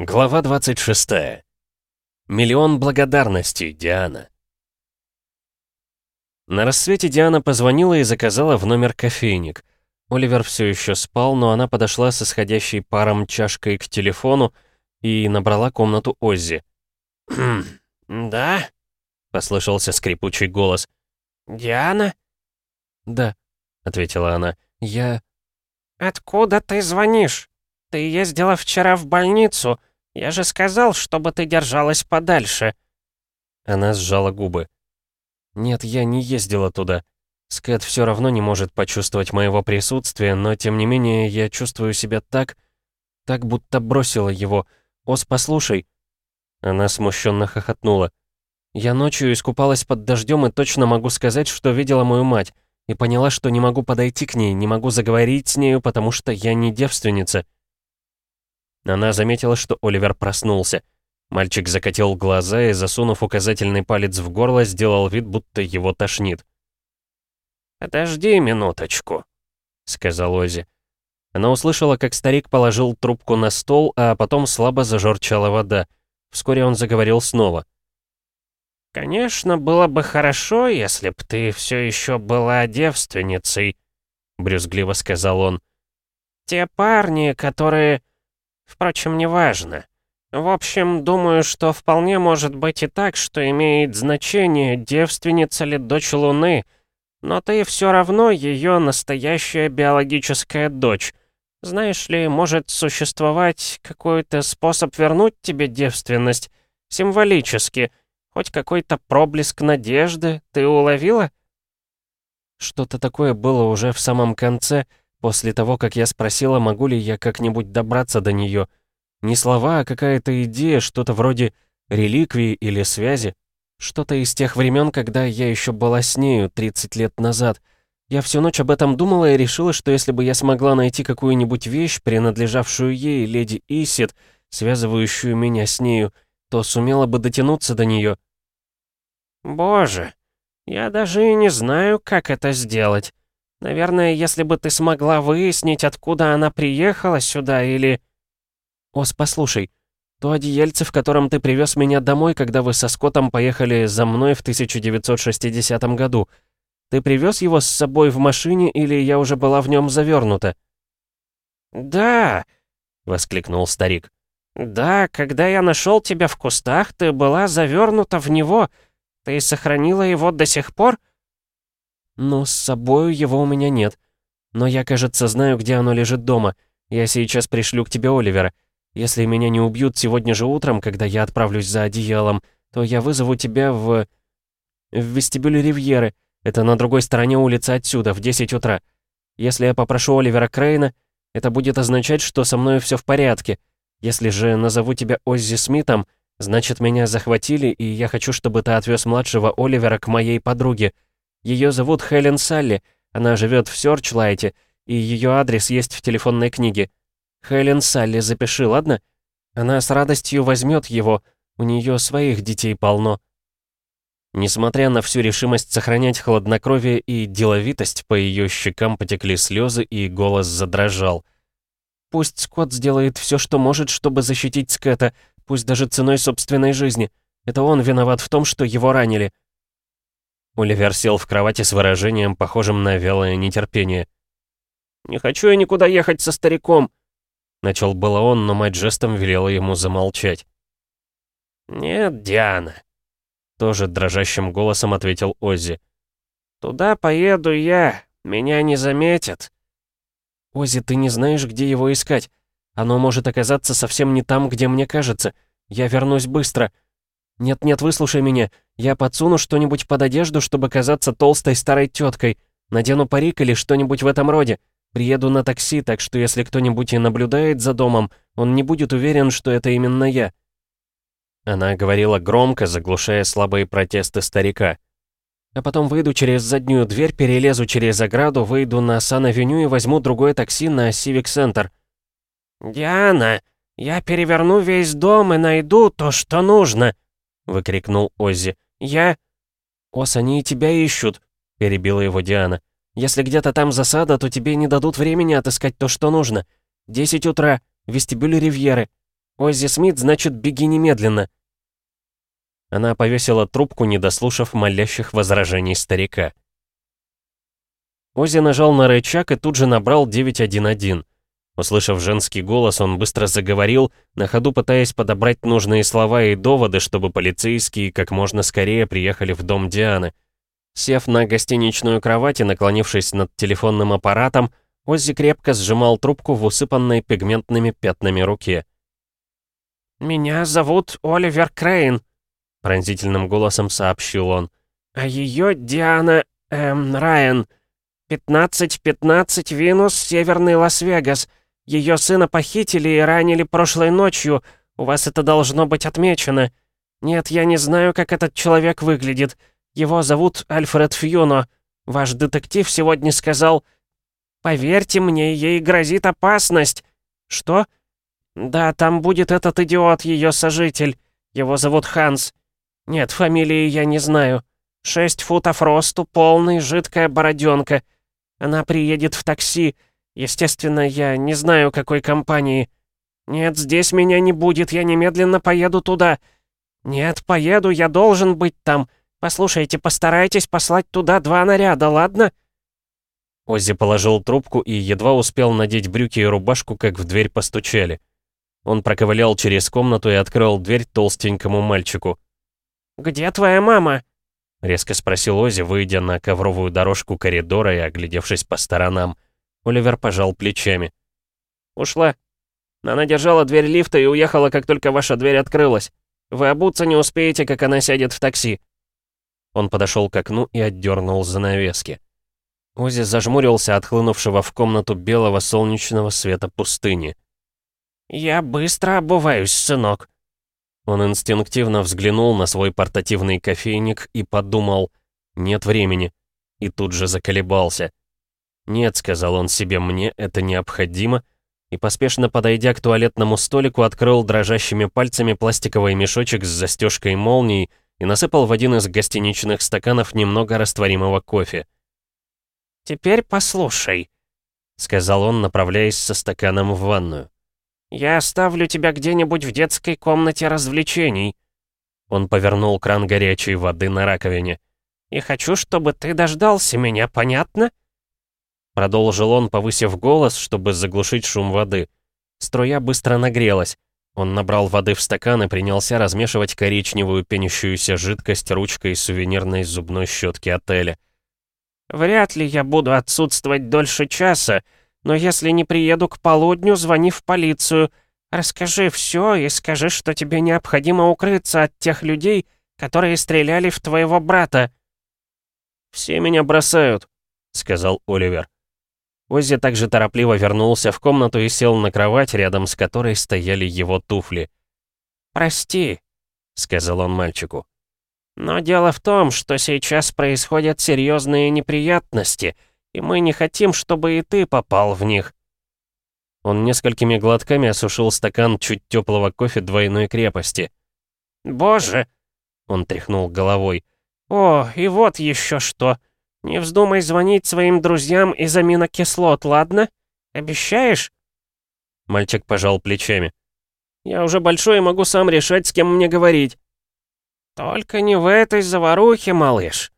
Глава 26. Миллион благодарностей, Диана. На рассвете Диана позвонила и заказала в номер кофейник. Оливер все еще спал, но она подошла с исходящей паром чашкой к телефону и набрала комнату Оззи. «Хм, да?» — послышался скрипучий голос. «Диана?» «Да», — ответила она. «Я...» «Откуда ты звонишь? Ты ездила вчера в больницу. Я же сказал, чтобы ты держалась подальше». Она сжала губы. «Нет, я не ездила туда. Скэт все равно не может почувствовать моего присутствия, но тем не менее я чувствую себя так, так будто бросила его. Ос, послушай». Она смущенно хохотнула. «Я ночью искупалась под дождем и точно могу сказать, что видела мою мать, и поняла, что не могу подойти к ней, не могу заговорить с нею, потому что я не девственница». Она заметила, что Оливер проснулся. Мальчик закатил глаза и, засунув указательный палец в горло, сделал вид, будто его тошнит. «Подожди минуточку», — сказал Ози. Она услышала, как старик положил трубку на стол, а потом слабо зажорчала вода. Вскоре он заговорил снова. «Конечно, было бы хорошо, если б ты все еще была девственницей», — брюзгливо сказал он. «Те парни, которые... Впрочем, неважно. В общем, думаю, что вполне может быть и так, что имеет значение, девственница ли дочь Луны, но ты все равно ее настоящая биологическая дочь. Знаешь ли, может существовать какой-то способ вернуть тебе девственность, символически, хоть какой-то проблеск надежды, ты уловила? Что-то такое было уже в самом конце, после того, как я спросила, могу ли я как-нибудь добраться до нее. Не слова, а какая-то идея, что-то вроде реликвии или связи. Что-то из тех времен, когда я еще была с нею 30 лет назад. Я всю ночь об этом думала и решила, что если бы я смогла найти какую-нибудь вещь, принадлежавшую ей, леди Исит, связывающую меня с нею, то сумела бы дотянуться до нее. «Боже, я даже и не знаю, как это сделать. Наверное, если бы ты смогла выяснить, откуда она приехала сюда, или...» «Ос, послушай, то одеяльце, в котором ты привез меня домой, когда вы со Скоттом поехали за мной в 1960 году, ты привез его с собой в машине или я уже была в нем завернута?» «Да!» — воскликнул старик. «Да, когда я нашел тебя в кустах, ты была завернута в него. Ты сохранила его до сих пор?» «Ну, с собою его у меня нет. Но я, кажется, знаю, где оно лежит дома. Я сейчас пришлю к тебе Оливера. Если меня не убьют сегодня же утром, когда я отправлюсь за одеялом, то я вызову тебя в... в вестибюле Ривьеры. Это на другой стороне улицы отсюда, в 10 утра. Если я попрошу Оливера Крейна, это будет означать, что со мной все в порядке. Если же назову тебя Оззи Смитом, значит, меня захватили, и я хочу, чтобы ты отвез младшего Оливера к моей подруге. Ее зовут Хелен Салли, она живет в Сёрчлайте, и ее адрес есть в телефонной книге. Хелен Салли, запиши, ладно? Она с радостью возьмет его, у нее своих детей полно. Несмотря на всю решимость сохранять хладнокровие и деловитость, по ее щекам потекли слезы и голос задрожал. «Пусть Скотт сделает все, что может, чтобы защитить Скэта, пусть даже ценой собственной жизни. Это он виноват в том, что его ранили». Оливер сел в кровати с выражением, похожим на вялое нетерпение. «Не хочу я никуда ехать со стариком», Начал было он, но мать жестом велела ему замолчать. «Нет, Диана», — тоже дрожащим голосом ответил Оззи. «Туда поеду я, меня не заметят». «Оззи, ты не знаешь, где его искать. Оно может оказаться совсем не там, где мне кажется. Я вернусь быстро. Нет-нет, выслушай меня. Я подсуну что-нибудь под одежду, чтобы казаться толстой старой теткой. Надену парик или что-нибудь в этом роде. Приеду на такси, так что если кто-нибудь и наблюдает за домом, он не будет уверен, что это именно я». Она говорила громко, заглушая слабые протесты старика. «А потом выйду через заднюю дверь, перелезу через ограду, выйду на Сан-авеню и возьму другое такси на Сивик-центр». «Диана, я переверну весь дом и найду то, что нужно!» — выкрикнул Оззи. «Я...» «Ос, они и тебя ищут!» — перебила его Диана. Если где-то там засада, то тебе не дадут времени отыскать то, что нужно. Десять утра, вестибюль Ривьеры. Оззи Смит, значит, беги немедленно!» Она повесила трубку, не дослушав молящих возражений старика. Оззи нажал на рычаг и тут же набрал 911. Услышав женский голос, он быстро заговорил, на ходу пытаясь подобрать нужные слова и доводы, чтобы полицейские как можно скорее приехали в дом Дианы. Сев на гостиничную кровать и наклонившись над телефонным аппаратом, Оззи крепко сжимал трубку в усыпанной пигментными пятнами руке. «Меня зовут Оливер Крейн», — пронзительным голосом сообщил он. «А ее Диана... эм... Райан. 15-15 Винус, Северный Лас-Вегас. Ее сына похитили и ранили прошлой ночью. У вас это должно быть отмечено. Нет, я не знаю, как этот человек выглядит. Его зовут Альфред Фьюно. Ваш детектив сегодня сказал... Поверьте мне, ей грозит опасность. Что? Да, там будет этот идиот, ее сожитель. Его зовут Ханс. Нет, фамилии я не знаю. Шесть футов росту, полный, жидкая бороденка. Она приедет в такси. Естественно, я не знаю, какой компании. Нет, здесь меня не будет, я немедленно поеду туда. Нет, поеду, я должен быть там. Послушайте, постарайтесь послать туда два наряда, ладно?» Оззи положил трубку и едва успел надеть брюки и рубашку, как в дверь постучали. Он проковылял через комнату и открыл дверь толстенькому мальчику. «Где твоя мама?» — резко спросил Оззи, выйдя на ковровую дорожку коридора и оглядевшись по сторонам. Оливер пожал плечами. «Ушла. Она держала дверь лифта и уехала, как только ваша дверь открылась. Вы обуться не успеете, как она сядет в такси». Он подошел к окну и отдернул занавески. Ози зажмурился от хлынувшего в комнату белого солнечного света пустыни. «Я быстро обуваюсь, сынок», он инстинктивно взглянул на свой портативный кофейник и подумал «нет времени», и тут же заколебался. «Нет», — сказал он себе, — «мне это необходимо», и, поспешно подойдя к туалетному столику, открыл дрожащими пальцами пластиковый мешочек с застежкой молнией и насыпал в один из гостиничных стаканов немного растворимого кофе. «Теперь послушай», — сказал он, направляясь со стаканом в ванную. «Я оставлю тебя где-нибудь в детской комнате развлечений». Он повернул кран горячей воды на раковине. «И хочу, чтобы ты дождался меня, понятно?» Продолжил он, повысив голос, чтобы заглушить шум воды. Струя быстро нагрелась. Он набрал воды в стакан и принялся размешивать коричневую пенящуюся жидкость ручкой сувенирной зубной щетки отеля. «Вряд ли я буду отсутствовать дольше часа, но если не приеду к полудню, звони в полицию. Расскажи все и скажи, что тебе необходимо укрыться от тех людей, которые стреляли в твоего брата». «Все меня бросают», — сказал Оливер. Оззи также торопливо вернулся в комнату и сел на кровать, рядом с которой стояли его туфли. «Прости», — сказал он мальчику. «Но дело в том, что сейчас происходят серьезные неприятности — и мы не хотим, чтобы и ты попал в них». Он несколькими глотками осушил стакан чуть теплого кофе двойной крепости. «Боже!» — он тряхнул головой. «О, и вот еще что. Не вздумай звонить своим друзьям из аминокислот, ладно? Обещаешь?» Мальчик пожал плечами. «Я уже большой и могу сам решать, с кем мне говорить». «Только не в этой заварухе, малыш.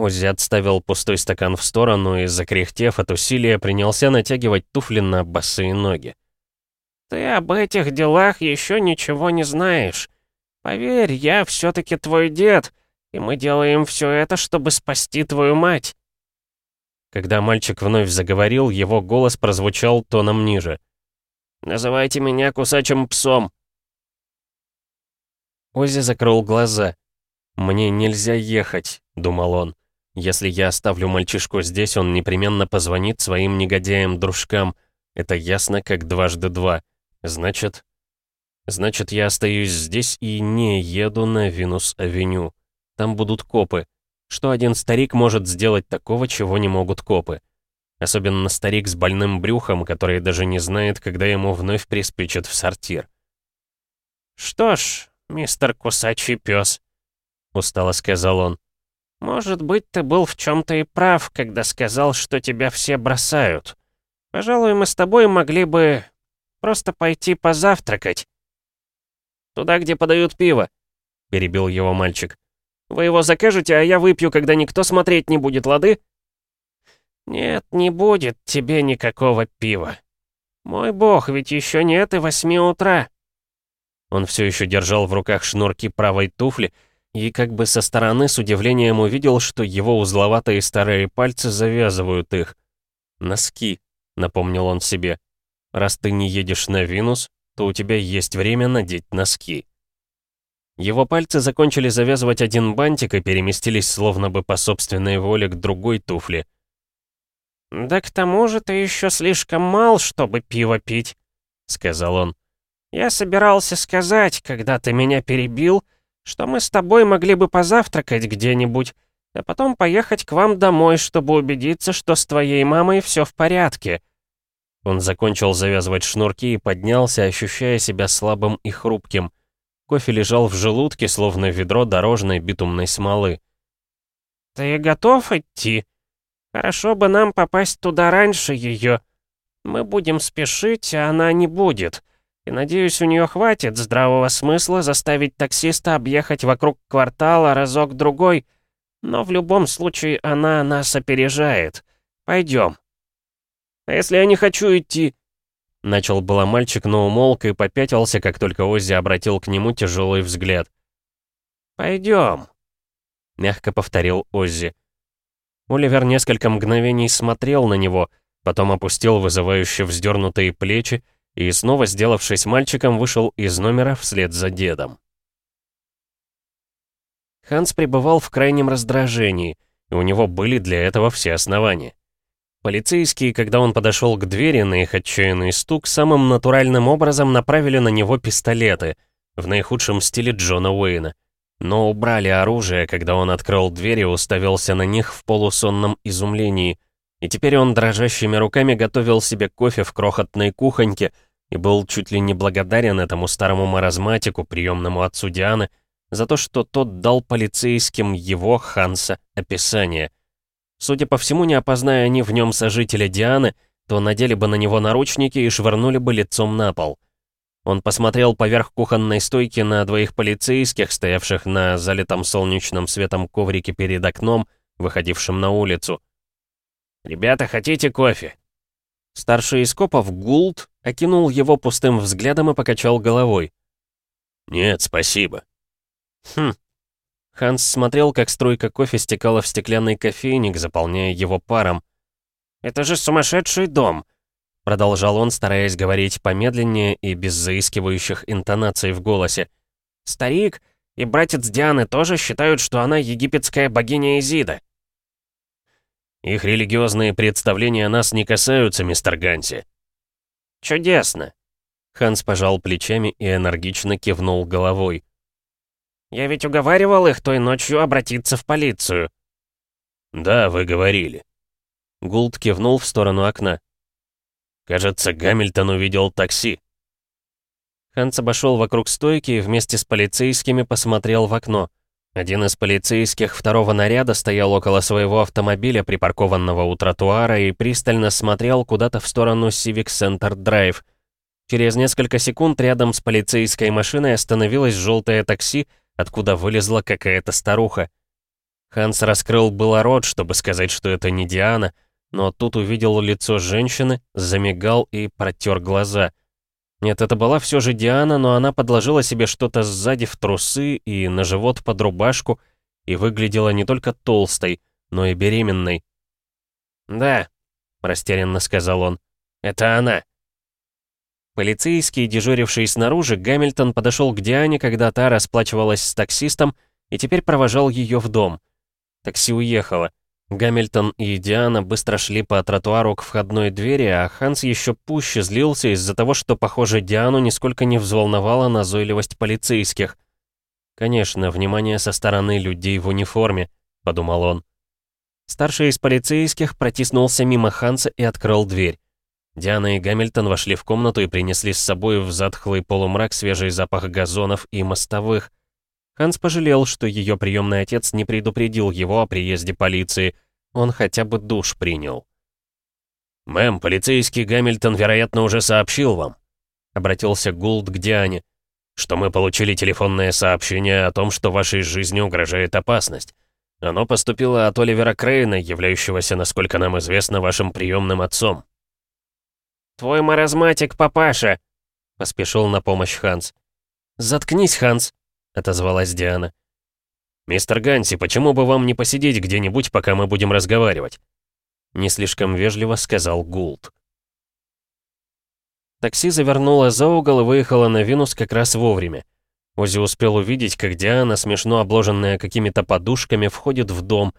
Оззи отставил пустой стакан в сторону и, закряхтев от усилия, принялся натягивать туфли на босые ноги. «Ты об этих делах еще ничего не знаешь. Поверь, я все-таки твой дед, и мы делаем все это, чтобы спасти твою мать». Когда мальчик вновь заговорил, его голос прозвучал тоном ниже. «Называйте меня кусачим псом». Оззи закрыл глаза. «Мне нельзя ехать», — думал он. Если я оставлю мальчишку здесь, он непременно позвонит своим негодяям-дружкам. Это ясно, как дважды два. Значит... Значит, я остаюсь здесь и не еду на Винус-авеню. Там будут копы. Что один старик может сделать такого, чего не могут копы? Особенно старик с больным брюхом, который даже не знает, когда ему вновь приспичат в сортир. «Что ж, мистер кусачий пес», — устало сказал он, может быть, ты был в чем-то и прав, когда сказал, что тебя все бросают. Пожалуй, мы с тобой могли бы просто пойти позавтракать. «Туда, где подают пиво», — перебил его мальчик. «Вы его закажете, а я выпью, когда никто смотреть не будет, лады?» «Нет, не будет тебе никакого пива. Мой бог, ведь еще нет и восьми утра». Он все еще держал в руках шнурки правой туфли и как бы со стороны с удивлением увидел, что его узловатые старые пальцы завязывают их. «Носки», — напомнил он себе. «Раз ты не едешь на Винус, то у тебя есть время надеть носки». Его пальцы закончили завязывать один бантик и переместились словно бы по собственной воле к другой туфле. «Да к тому же ты еще слишком мал, чтобы пиво пить», — сказал он. «Я собирался сказать, когда ты меня перебил, что мы с тобой могли бы позавтракать где-нибудь, а потом поехать к вам домой, чтобы убедиться, что с твоей мамой все в порядке». Он закончил завязывать шнурки и поднялся, ощущая себя слабым и хрупким. Кофе лежал в желудке, словно ведро дорожной битумной смолы. «Ты готов идти? Хорошо бы нам попасть туда раньше ее. Мы будем спешить, а она не будет. И надеюсь, у нее хватит здравого смысла заставить таксиста объехать вокруг квартала разок-другой. Но в любом случае она нас опережает. Пойдем. А если я не хочу идти?» Начал было мальчик, но умолк и попятился, как только Оззи обратил к нему тяжелый взгляд. «Пойдем», — мягко повторил Оззи. Оливер несколько мгновений смотрел на него, потом опустил вызывающе вздернутые плечи и, снова сделавшись мальчиком, вышел из номера вслед за дедом. Ханс пребывал в крайнем раздражении, и у него были для этого все основания. Полицейские, когда он подошел к двери на их отчаянный стук, самым натуральным образом направили на него пистолеты, в наихудшем стиле Джона Уэйна. Но убрали оружие, когда он открыл дверь и уставился на них в полусонном изумлении. И теперь он дрожащими руками готовил себе кофе в крохотной кухоньке и был чуть ли не благодарен этому старому маразматику, приемному отцу Дианы, за то, что тот дал полицейским его, Ханса, описание — Судя по всему, не опозная они в нем сожителя Дианы, то надели бы на него наручники и швырнули бы лицом на пол. Он посмотрел поверх кухонной стойки на двоих полицейских, стоявших на залитом солнечным светом коврике перед окном, выходившим на улицу. «Ребята, хотите кофе?» Старший из копов Гулд окинул его пустым взглядом и покачал головой. «Нет, спасибо». «Хм, Ханс смотрел, как струйка кофе стекала в стеклянный кофейник, заполняя его паром. «Это же сумасшедший дом!» Продолжал он, стараясь говорить помедленнее и без заискивающих интонаций в голосе. «Старик и братец Дианы тоже считают, что она египетская богиня Изида». «Их религиозные представления нас не касаются, мистер Ганси». «Чудесно!» Ханс пожал плечами и энергично кивнул головой. Я ведь уговаривал их той ночью обратиться в полицию». «Да, вы говорили». Гулд кивнул в сторону окна. «Кажется, Гамильтон увидел такси». Ханс обошел вокруг стойки и вместе с полицейскими посмотрел в окно. Один из полицейских второго наряда стоял около своего автомобиля, припаркованного у тротуара, и пристально смотрел куда-то в сторону Civic Center Drive. Через несколько секунд рядом с полицейской машиной остановилось желтое такси, откуда вылезла какая-то старуха. Ханс раскрыл было рот, чтобы сказать, что это не Диана, но тут увидел лицо женщины, замигал и протер глаза. Нет, это была все же Диана, но она подложила себе что-то сзади в трусы и на живот под рубашку и выглядела не только толстой, но и беременной. «Да», — растерянно сказал он, — «это она». Полицейский, дежуривший снаружи, Гамильтон подошел к Диане, когда та расплачивалась с таксистом, и теперь провожал ее в дом. Такси уехало. Гамильтон и Диана быстро шли по тротуару к входной двери, а Ханс еще пуще злился из-за того, что, похоже, Диану нисколько не взволновала назойливость полицейских. «Конечно, внимание со стороны людей в униформе», — подумал он. Старший из полицейских протиснулся мимо Ханса и открыл дверь. Диана и Гамильтон вошли в комнату и принесли с собой в затхлый полумрак свежий запах газонов и мостовых. Ханс пожалел, что ее приемный отец не предупредил его о приезде полиции. Он хотя бы душ принял. «Мэм, полицейский Гамильтон, вероятно, уже сообщил вам», — обратился Гулд к Диане, что мы получили телефонное сообщение о том, что вашей жизни угрожает опасность. Оно поступило от Оливера Крейна, являющегося, насколько нам известно, вашим приемным отцом». «Твой маразматик, папаша!» — поспешил на помощь Ханс. «Заткнись, Ханс!» — отозвалась Диана. «Мистер Ганси, почему бы вам не посидеть где-нибудь, пока мы будем разговаривать?» Не слишком вежливо сказал Гулт. Такси завернуло за угол и выехало на Винус как раз вовремя. Ози успел увидеть, как Диана, смешно обложенная какими-то подушками, входит в дом,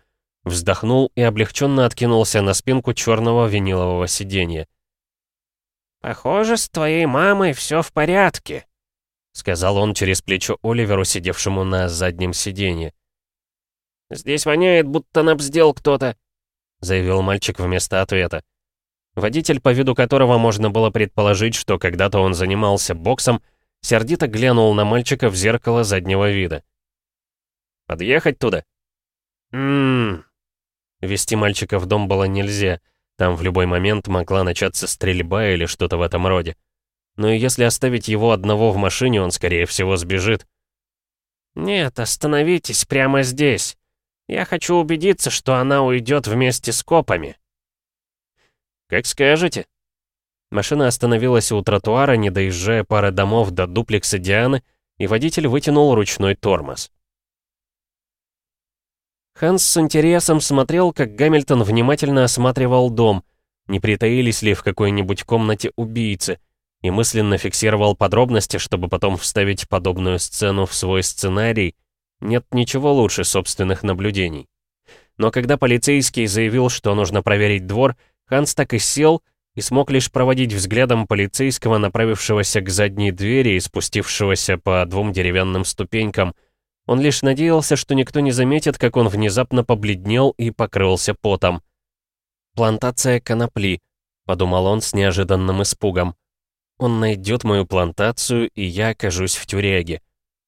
вздохнул и облегченно откинулся на спинку черного винилового сиденья. «Похоже, с твоей мамой все в порядке», — сказал он через плечо Оливеру, сидевшему на заднем сиденье. «Здесь воняет, будто набздел кто-то», — заявил мальчик вместо ответа. Водитель, по виду которого можно было предположить, что когда-то он занимался боксом, сердито глянул на мальчика в зеркало заднего вида. «Подъехать туда?» «Ммм...» Вести мальчика в дом было нельзя. Там в любой момент могла начаться стрельба или что-то в этом роде. Но если оставить его одного в машине, он, скорее всего, сбежит. «Нет, остановитесь прямо здесь. Я хочу убедиться, что она уйдет вместе с копами». «Как скажете». Машина остановилась у тротуара, не доезжая пары домов до дуплекса Дианы, и водитель вытянул ручной тормоз. Ханс с интересом смотрел, как Гамильтон внимательно осматривал дом, не притаились ли в какой-нибудь комнате убийцы, и мысленно фиксировал подробности, чтобы потом вставить подобную сцену в свой сценарий. Нет ничего лучше собственных наблюдений. Но когда полицейский заявил, что нужно проверить двор, Ханс так и сел и смог лишь проводить взглядом полицейского, направившегося к задней двери и спустившегося по двум деревянным ступенькам. Он лишь надеялся, что никто не заметит, как он внезапно побледнел и покрылся потом. «Плантация конопли», — подумал он с неожиданным испугом. «Он найдет мою плантацию, и я окажусь в тюряге.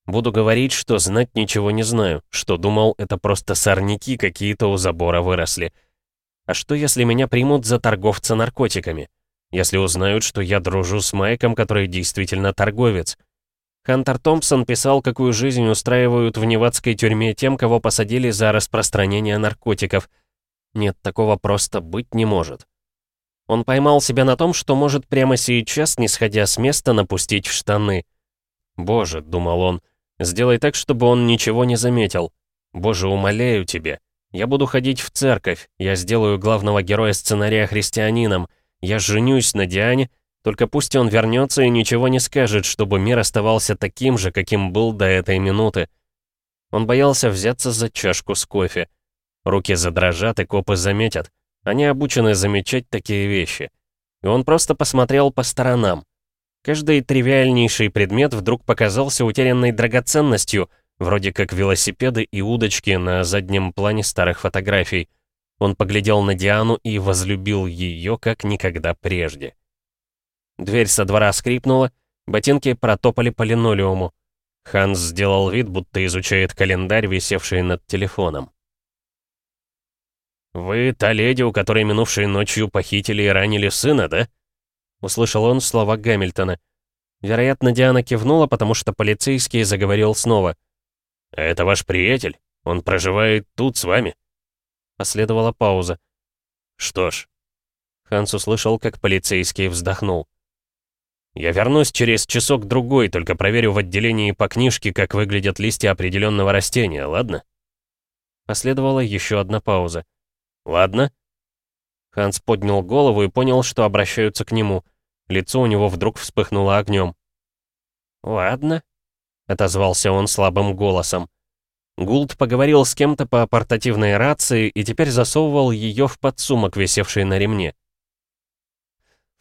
Буду говорить, что знать ничего не знаю, что думал, это просто сорняки какие-то у забора выросли». А что, если меня примут за торговца наркотиками? Если узнают, что я дружу с Майком, который действительно торговец? Хантер Томпсон писал, какую жизнь устраивают в невадской тюрьме тем, кого посадили за распространение наркотиков. Нет, такого просто быть не может. Он поймал себя на том, что может прямо сейчас, не сходя с места, напустить в штаны. «Боже», — думал он, — «сделай так, чтобы он ничего не заметил. Боже, умоляю тебя». Я буду ходить в церковь, я сделаю главного героя сценария христианином, я женюсь на Диане, только пусть он вернется и ничего не скажет, чтобы мир оставался таким же, каким был до этой минуты. Он боялся взяться за чашку с кофе. Руки задрожат, и копы заметят. Они обучены замечать такие вещи. И он просто посмотрел по сторонам. Каждый тривиальнейший предмет вдруг показался утерянной драгоценностью — вроде как велосипеды и удочки на заднем плане старых фотографий. Он поглядел на Диану и возлюбил ее как никогда прежде. Дверь со двора скрипнула, ботинки протопали по линолеуму. Ханс сделал вид, будто изучает календарь, висевший над телефоном. «Вы та леди, у которой минувшей ночью похитили и ранили сына, да?» Услышал он слова Гамильтона. Вероятно, Диана кивнула, потому что полицейский заговорил снова. «Это ваш приятель? Он проживает тут с вами?» Последовала пауза. «Что ж...» Ханс услышал, как полицейский вздохнул. «Я вернусь через часок-другой, только проверю в отделении по книжке, как выглядят листья определенного растения, ладно?» Последовала еще одна пауза. «Ладно?» Ханс поднял голову и понял, что обращаются к нему. Лицо у него вдруг вспыхнуло огнем. «Ладно», — отозвался он слабым голосом. Гулд поговорил с кем-то по портативной рации и теперь засовывал ее в подсумок, висевший на ремне.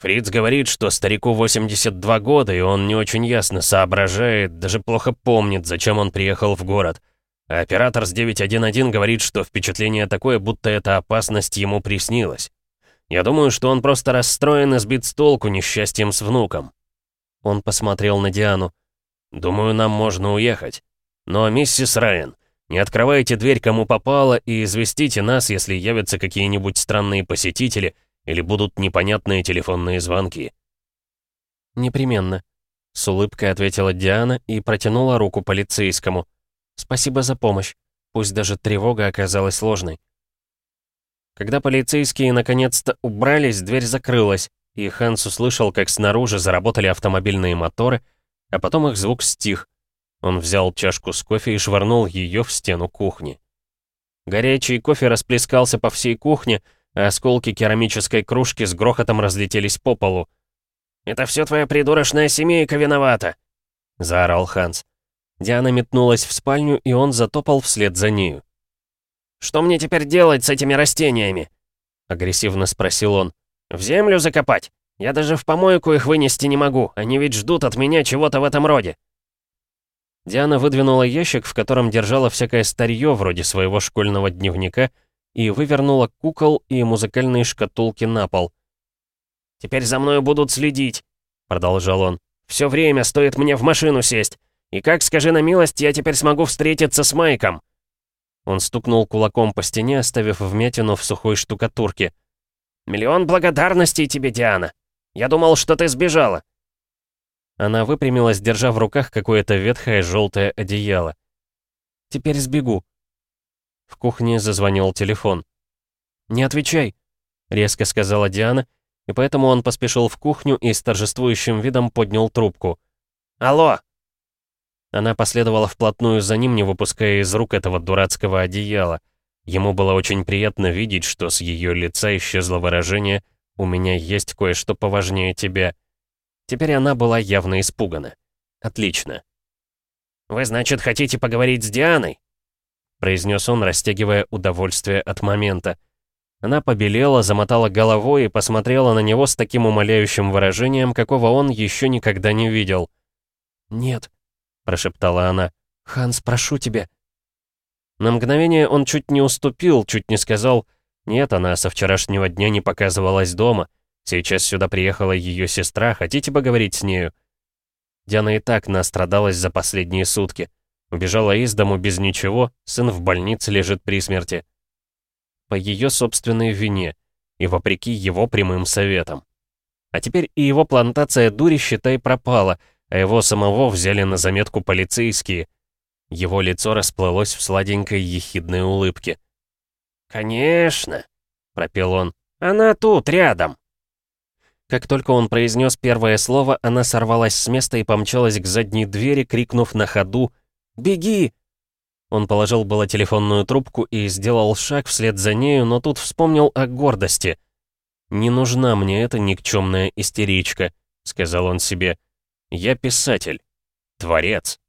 Фриц говорит, что старику 82 года, и он не очень ясно соображает, даже плохо помнит, зачем он приехал в город. А оператор с 911 говорит, что впечатление такое, будто эта опасность ему приснилась. Я думаю, что он просто расстроен и сбит с толку несчастьем с внуком. Он посмотрел на Диану. «Думаю, нам можно уехать. Но, миссис Райан, не открывайте дверь кому попало и известите нас, если явятся какие-нибудь странные посетители или будут непонятные телефонные звонки». «Непременно». С улыбкой ответила Диана и протянула руку полицейскому. «Спасибо за помощь. Пусть даже тревога оказалась ложной». Когда полицейские наконец-то убрались, дверь закрылась, и Ханс услышал, как снаружи заработали автомобильные моторы, а потом их звук стих. Он взял чашку с кофе и швырнул ее в стену кухни. Горячий кофе расплескался по всей кухне, осколки керамической кружки с грохотом разлетелись по полу. «Это все твоя придурочная семейка виновата!» — заорал Ханс. Диана метнулась в спальню, и он затопал вслед за нею. «Что мне теперь делать с этими растениями?» — агрессивно спросил он. «В землю закопать? Я даже в помойку их вынести не могу, они ведь ждут от меня чего-то в этом роде». Диана выдвинула ящик, в котором держала всякое старье вроде своего школьного дневника, и вывернула кукол и музыкальные шкатулки на пол. «Теперь за мной будут следить», — продолжал он. «Все время стоит мне в машину сесть. И как, скажи на милость, я теперь смогу встретиться с Майком?» Он стукнул кулаком по стене, оставив вмятину в сухой штукатурке. «Миллион благодарностей тебе, Диана! Я думал, что ты сбежала!» Она выпрямилась, держа в руках какое-то ветхое желтое одеяло. «Теперь сбегу». В кухне зазвонил телефон. «Не отвечай», — резко сказала Диана, и поэтому он поспешил в кухню и с торжествующим видом поднял трубку. «Алло!» Она последовала вплотную за ним, не выпуская из рук этого дурацкого одеяла. Ему было очень приятно видеть, что с ее лица исчезло выражение «У меня есть кое-что поважнее тебя». Теперь она была явно испугана. Отлично. «Вы, значит, хотите поговорить с Дианой?» Произнес он, растягивая удовольствие от момента. Она побелела, замотала головой и посмотрела на него с таким умоляющим выражением, какого он еще никогда не видел. «Нет», — прошептала она. «Ханс, прошу тебя». На мгновение он чуть не уступил, чуть не сказал «Нет, она со вчерашнего дня не показывалась дома. Сейчас сюда приехала ее сестра, хотите поговорить с нею?» Диана и так настрадалась за последние сутки. Убежала из дому без ничего, сын в больнице лежит при смерти. По ее собственной вине и вопреки его прямым советам. А теперь и его плантация дури, считай, пропала — а его самого взяли на заметку полицейские. Его лицо расплылось в сладенькой ехидной улыбке. «Конечно», — пропел он, — «она тут, рядом». Как только он произнес первое слово, она сорвалась с места и помчалась к задней двери, крикнув на ходу «Беги!». Он положил было телефонную трубку и сделал шаг вслед за нею, но тут вспомнил о гордости. «Не нужна мне эта никчемная истеричка», — сказал он себе. Я писатель, творец.